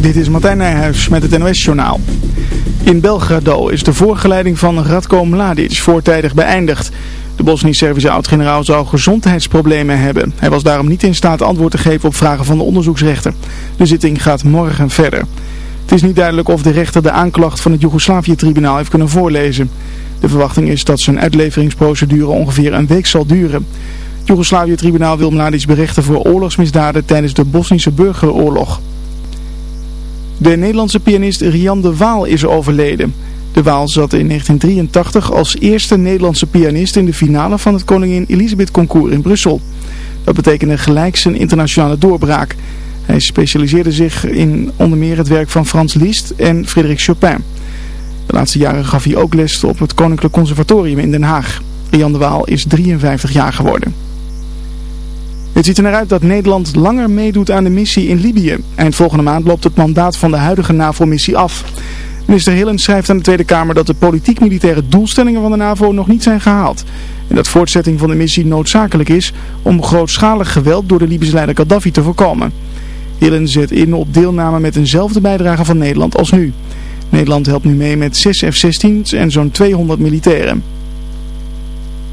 Dit is Martijn Nijhuis met het NOS-journaal. In Belgrado is de voorgeleiding van Radko Mladic voortijdig beëindigd. De Bosnisch-Servische oud-generaal zou gezondheidsproblemen hebben. Hij was daarom niet in staat antwoord te geven op vragen van de onderzoeksrechter. De zitting gaat morgen verder. Het is niet duidelijk of de rechter de aanklacht van het Joegoslavië-tribunaal heeft kunnen voorlezen. De verwachting is dat zijn uitleveringsprocedure ongeveer een week zal duren. Het Joegoslavië-tribunaal wil Mladic berechten voor oorlogsmisdaden tijdens de Bosnische burgeroorlog. De Nederlandse pianist Rian de Waal is overleden. De Waal zat in 1983 als eerste Nederlandse pianist in de finale van het Koningin Elisabeth Concours in Brussel. Dat betekende gelijk zijn internationale doorbraak. Hij specialiseerde zich in onder meer het werk van Frans Liszt en Frédéric Chopin. De laatste jaren gaf hij ook les op het Koninklijk Conservatorium in Den Haag. Rian de Waal is 53 jaar geworden. Het ziet er naar uit dat Nederland langer meedoet aan de missie in Libië. Eind volgende maand loopt het mandaat van de huidige NAVO-missie af. Minister Hillen schrijft aan de Tweede Kamer dat de politiek-militaire doelstellingen van de NAVO nog niet zijn gehaald. En dat voortzetting van de missie noodzakelijk is om grootschalig geweld door de Libische leider Gaddafi te voorkomen. Hillen zet in op deelname met eenzelfde bijdrage van Nederland als nu. Nederland helpt nu mee met 6 F-16's en zo'n 200 militairen.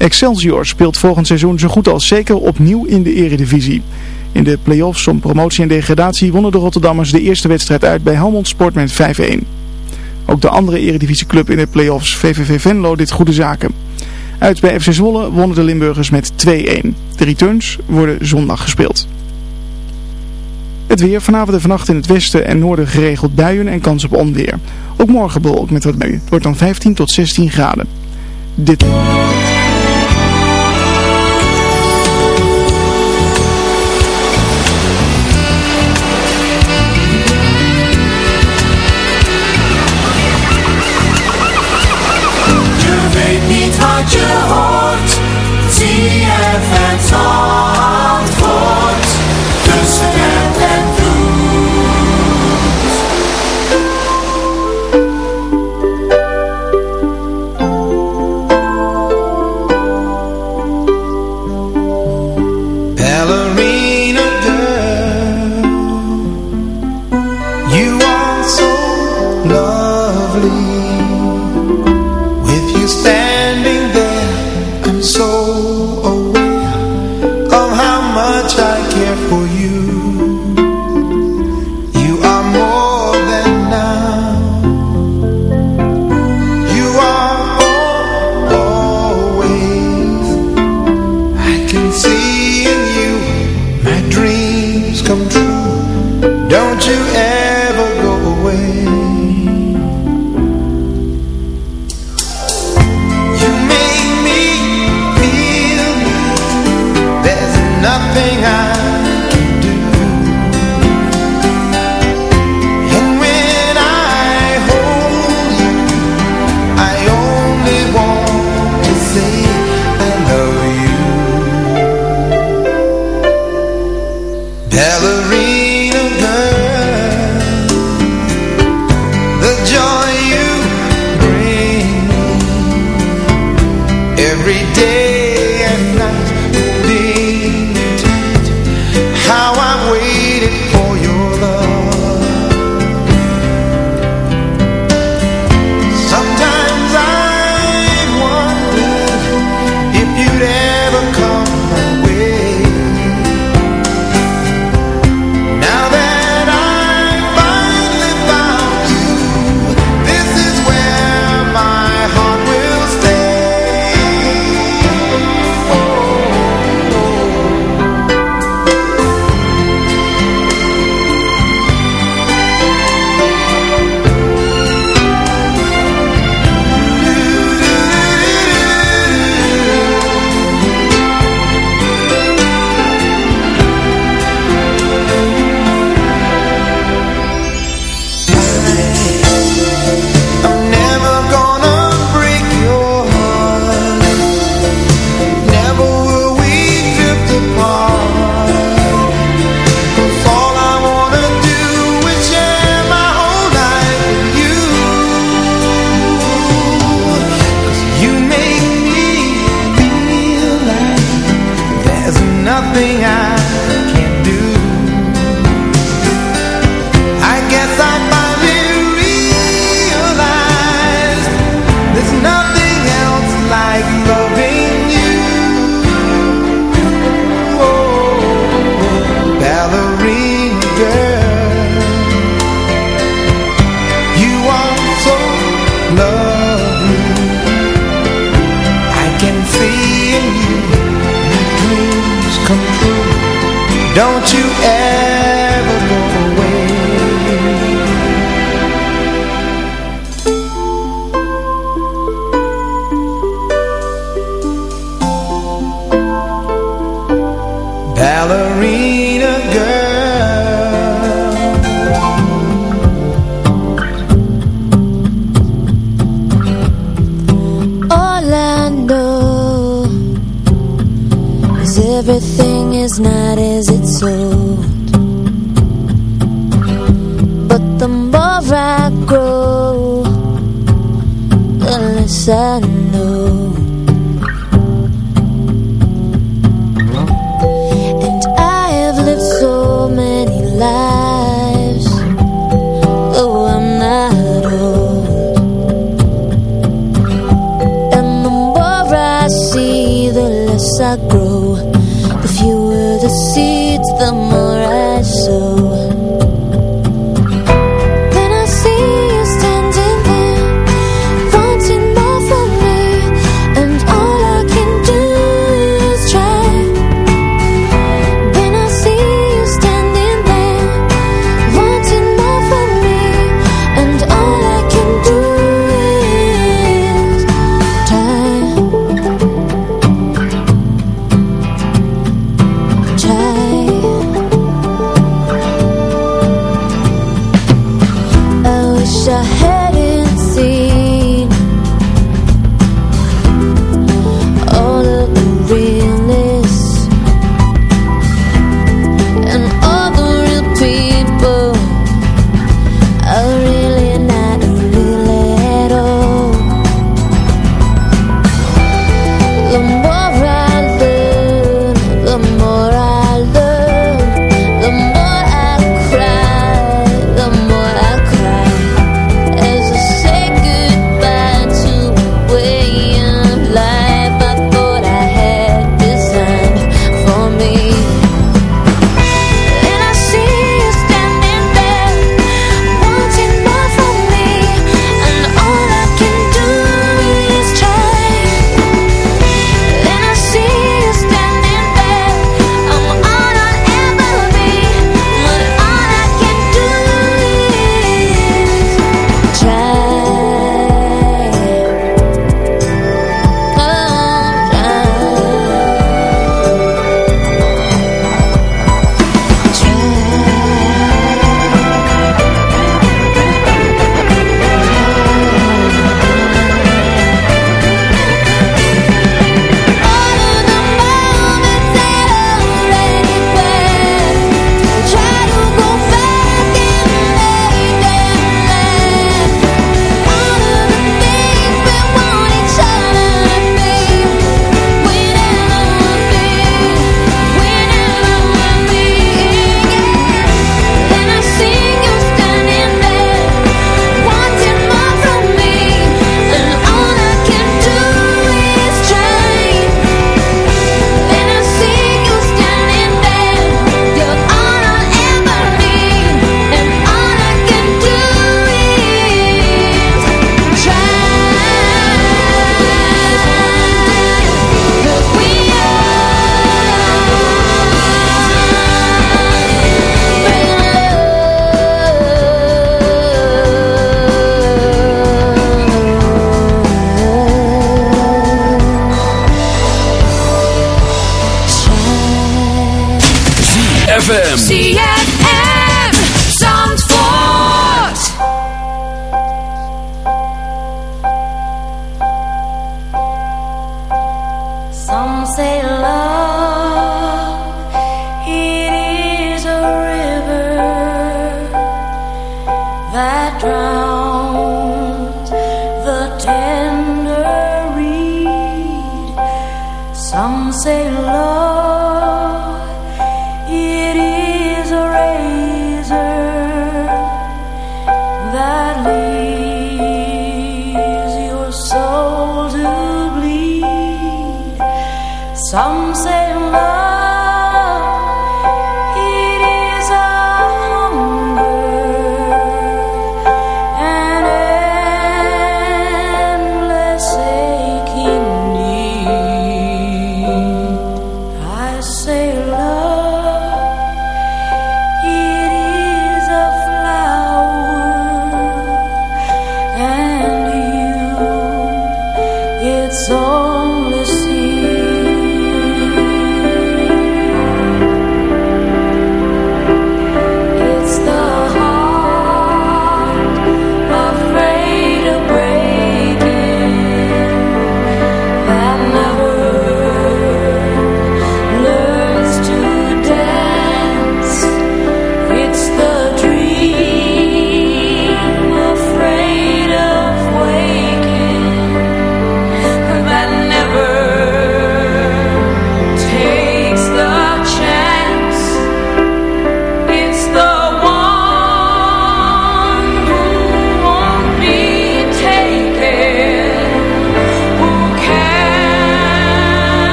Excelsior speelt volgend seizoen zo goed als zeker opnieuw in de eredivisie. In de play-offs om promotie en degradatie wonnen de Rotterdammers de eerste wedstrijd uit bij Helmond Sport met 5-1. Ook de andere eredivisieclub in de play-offs, VVV Venlo, dit goede zaken. Uit bij FC Zwolle wonnen de Limburgers met 2-1. De returns worden zondag gespeeld. Het weer vanavond en vannacht in het westen en noorden geregeld buien en kans op onweer. Ook morgen bewolkt met wat buien. Het wordt dan 15 tot 16 graden. Dit... ballerina girl. Orlando Is everything is not as it's so ZFM.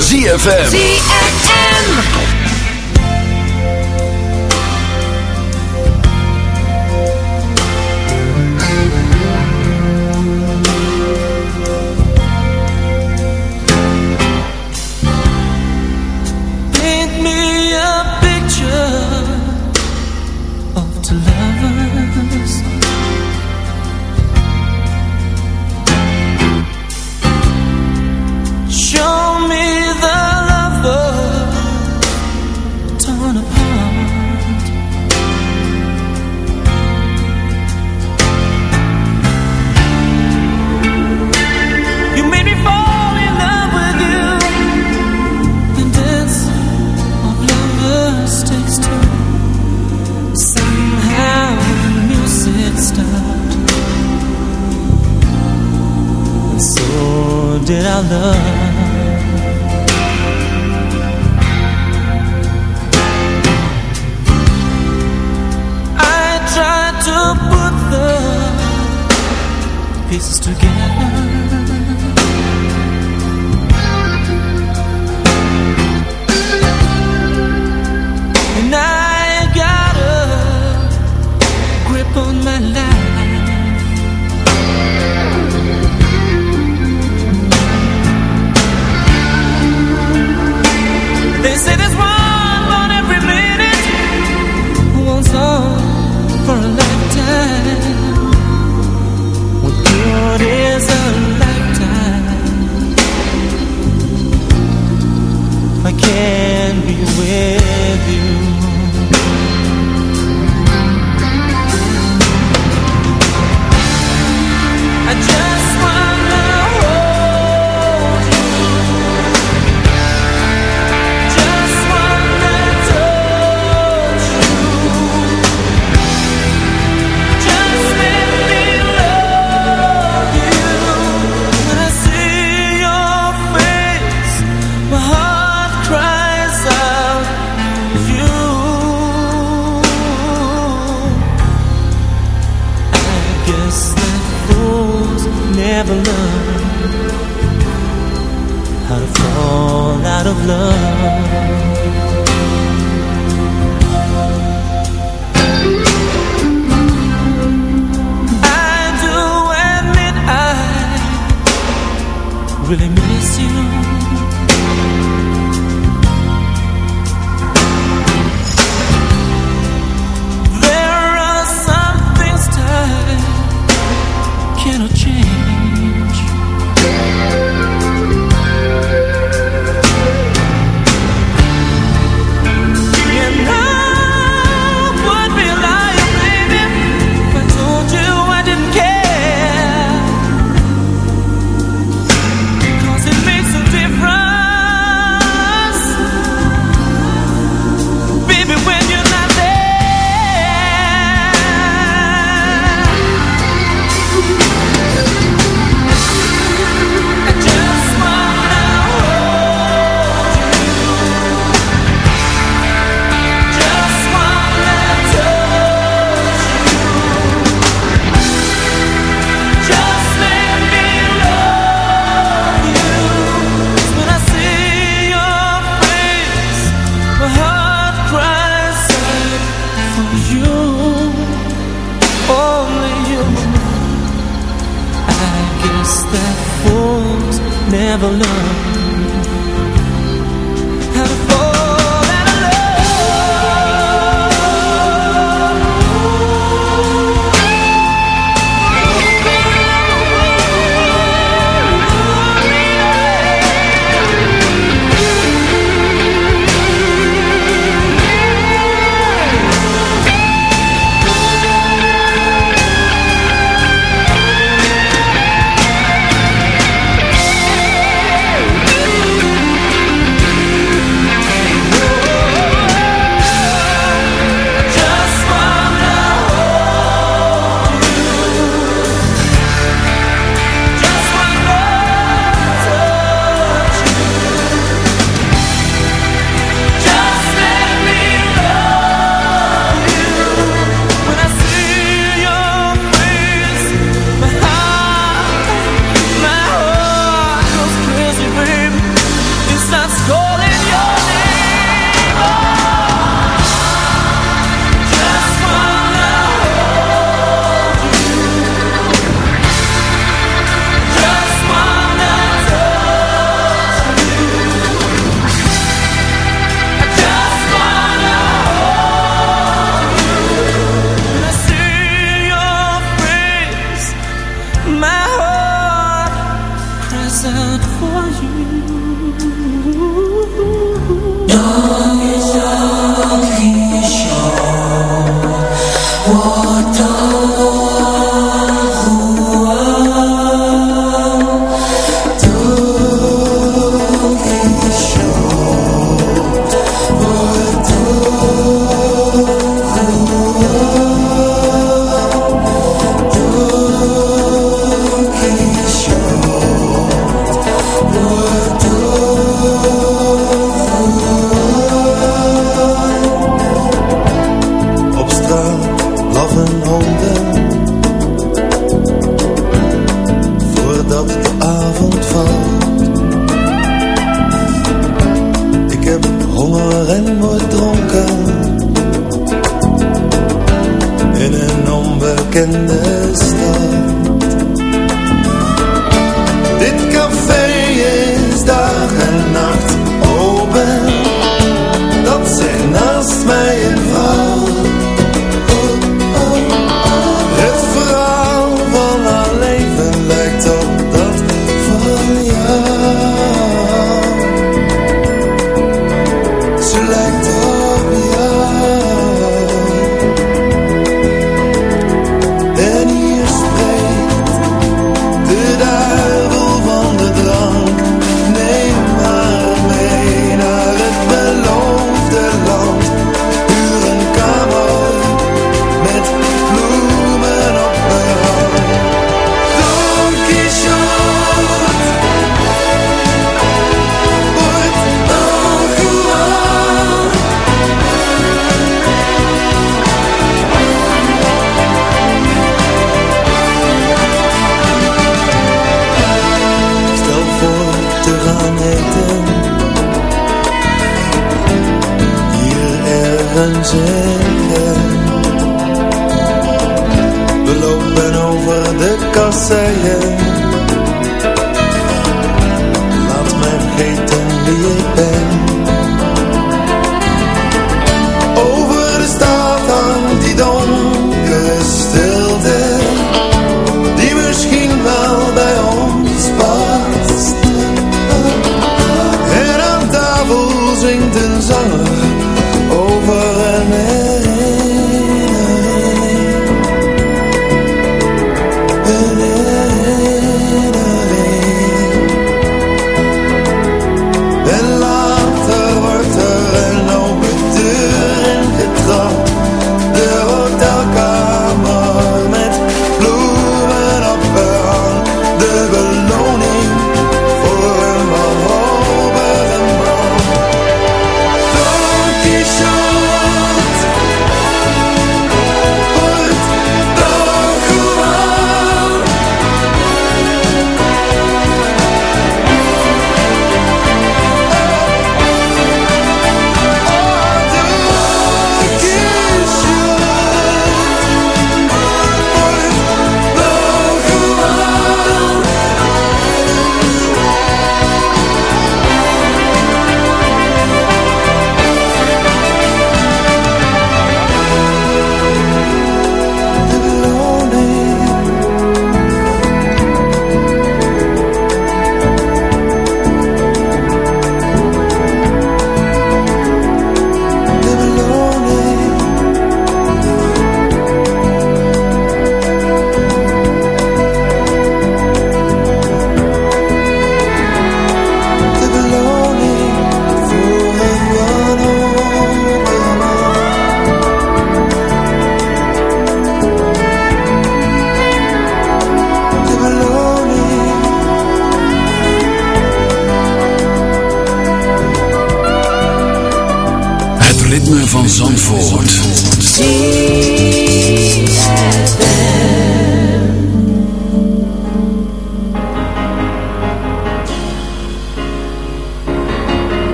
ZFM.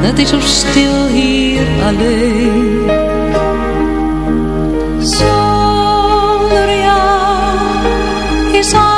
het is zo stil hier alleen. Zonder jou is alles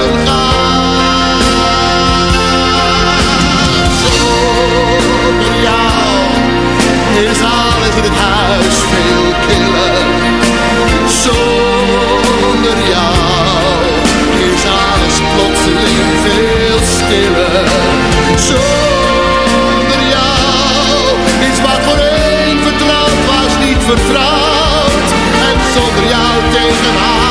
Zonder jou is wat voor een vertrouwd was niet vertrouwd. En zonder jou tegenaan is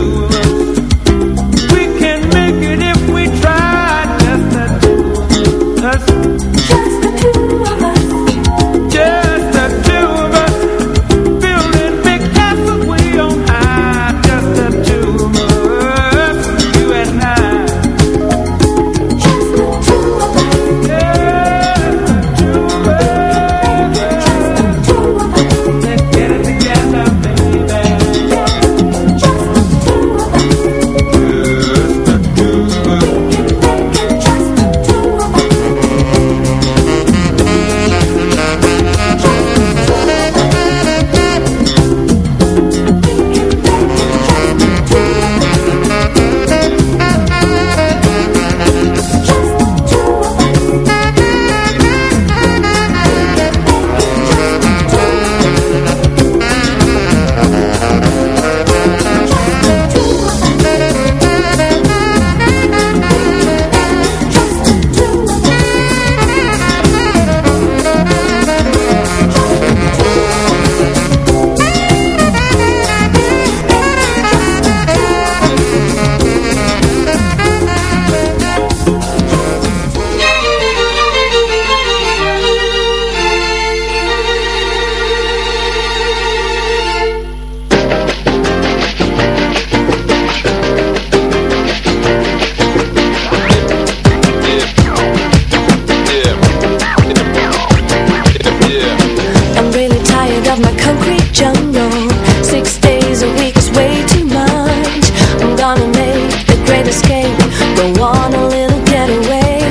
of my concrete jungle. Six days a week is way too much. I'm gonna make the great escape. Go on a little getaway.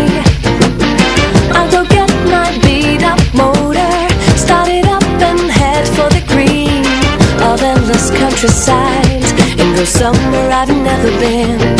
I'll go get my beat up motor. Start it up and head for the green Of endless countryside. And go somewhere I've never been